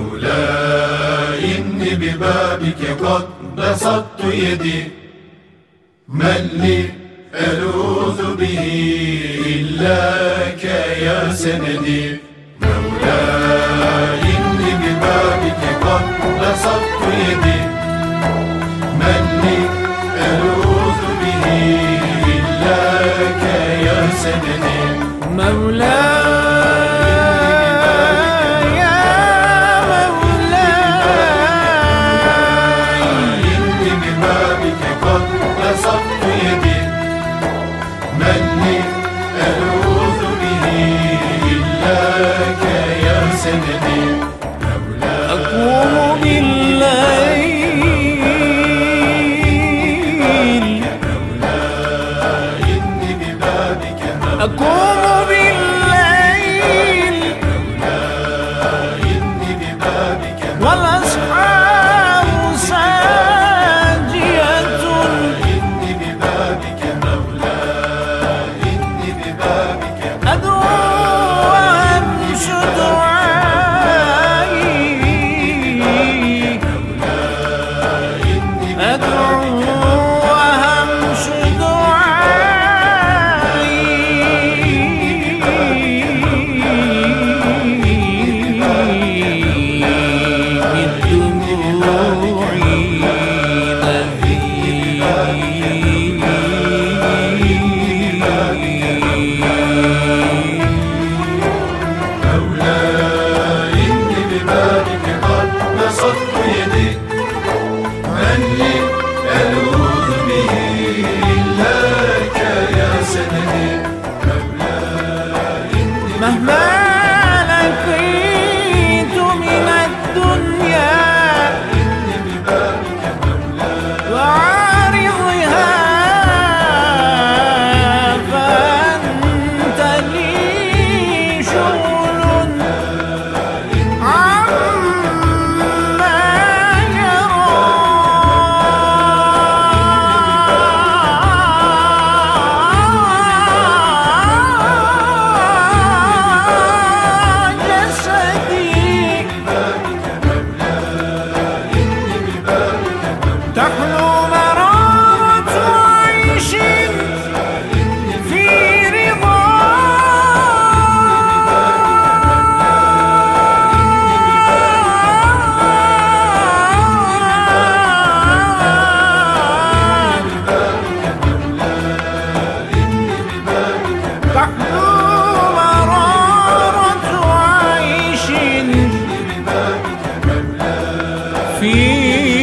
مولاي إني ببابك قد بسطت يدي. من لي ألوذ به إلاك يا سندي. مولاي إني ببابك قد بسطت يدي. one last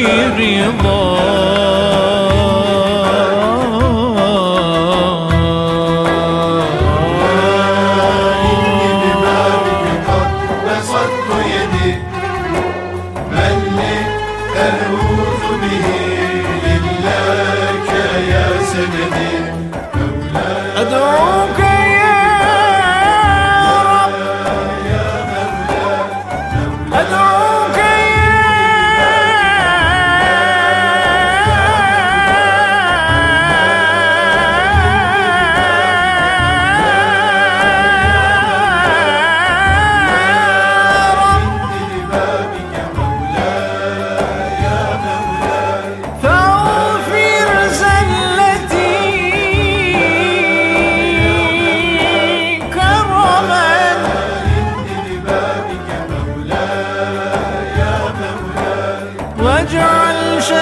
Kirim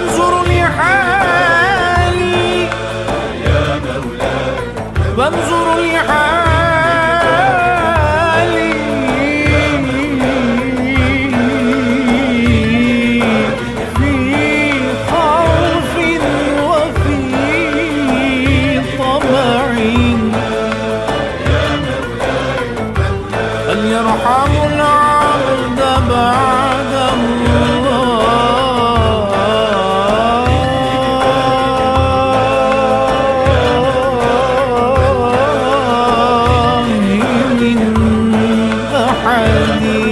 Erzurum. You.